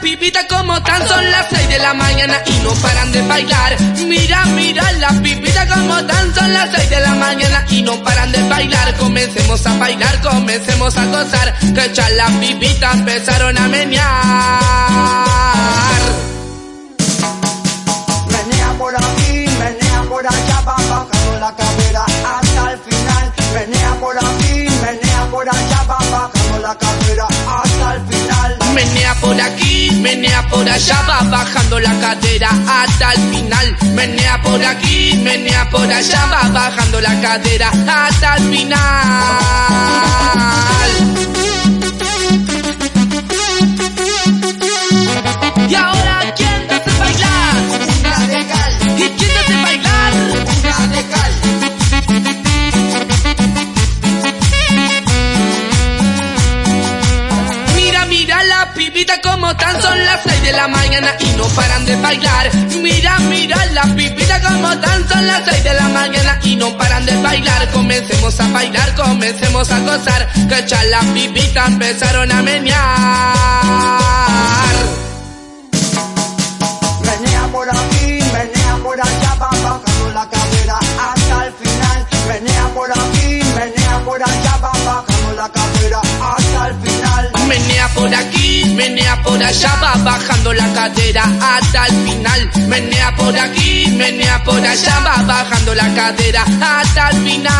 pipita como tan son las seis de la mañana y no paran de bailar. Mira, mira la pipita como tan son las seis de la mañana y no paran de bailar. Comencemos a bailar, comencemos a gozar, que las pipitas empezaron a menear. Menea por aquí, menea por allá, va bajando la cadera hasta el final. Menea por aquí, menea por allá, va bajando la cadera hasta. Menea por aquí, menea por allá, va bajando la cadera hasta el final. Menea por aquí, menea por allá, va bajando la cadera hasta el final. Tan son las seis de la mañana y no paran de bailar. Mira, mira la pipita como tan son las seis de la mañana y no paran de bailar. Comencemos a bailar, comencemos a gozar, que ya las pipitas empezaron a menear. Menea por aquí, menea por allá, va bajando la cadera hasta el final. Menea por aquí, menea por allá, va bajando la cadera hasta el final menea por aquí, menea por allá, va bajando la cadera hasta el final. Menea por aquí, menea por allá, va bajando la cadera hasta el final.